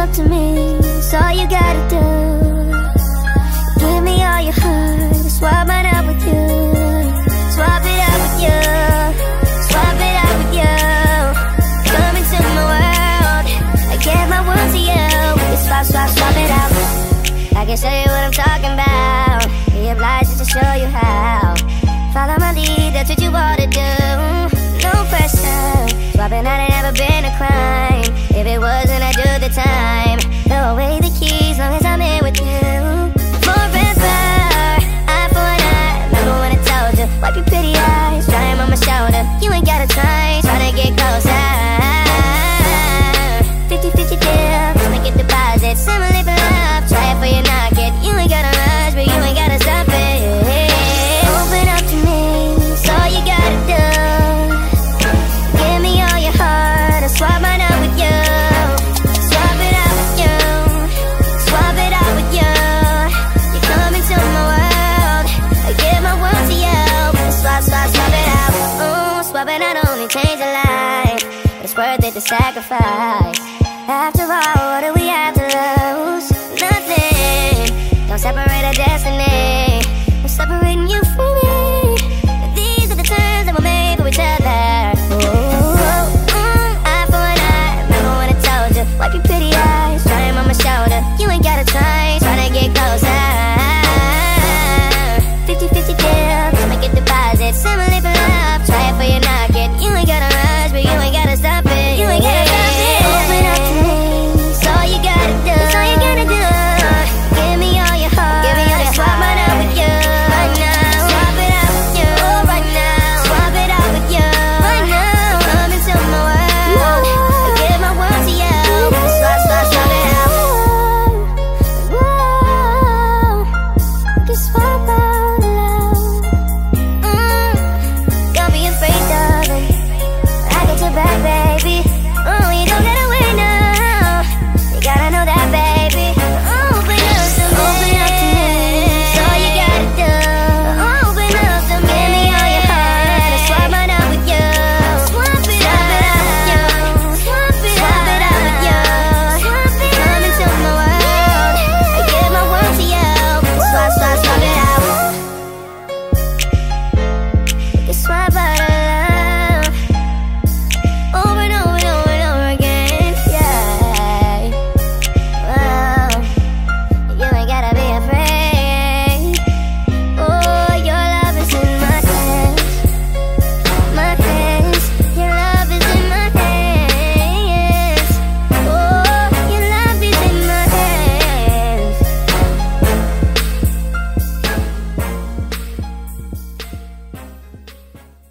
up to me, it's all you gotta do. Give me all your heart, swap mine out with you. Swap it out with you, swap it out with you. Come into my world, I give my world to you. We can swap, swap, swap it out. I can show you what I'm talking about. Be obliged to show you how. Follow my lead, that's what you ought to do. No pressure, swapping out ain't never been ain't got a try, Swap it not only change a life, it's worth it to sacrifice. After all,